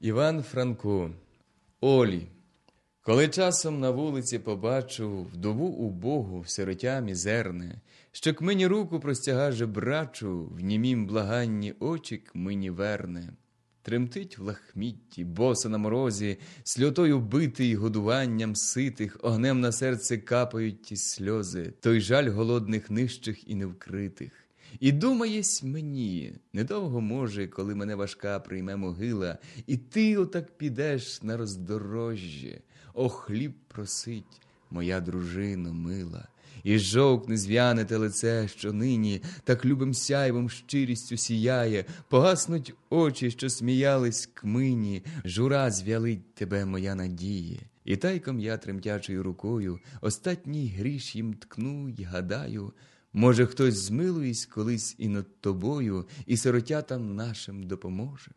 Іван Франко, Олі. Коли часом на вулиці побачу вдову убогу, сиротя мізерне, що к мені руку простяга жебрачу, в німім благанні очі к мені верне. Тремтить в лахмітті, боса на морозі, сльотою битий годуванням ситих, огнем на серце капають ті сльози, той жаль голодних нижчих і невкритих. І думаєсь мені, недовго може, коли мене важка прийме могила, і ти отак підеш на роздорожжя, о хліб просить, моя дружино мила, і жовкне зв'яне те лице, що нині так любим сяйвом щирістю сіяє, погаснуть очі, що сміялись к мині, жура звялить тебе, моя надія. І тайком я тремтячою рукою остатній гріш їм ткну й гадаю. Може, хтось змилуєсь колись і над тобою, і сиротятам нашим допоможе.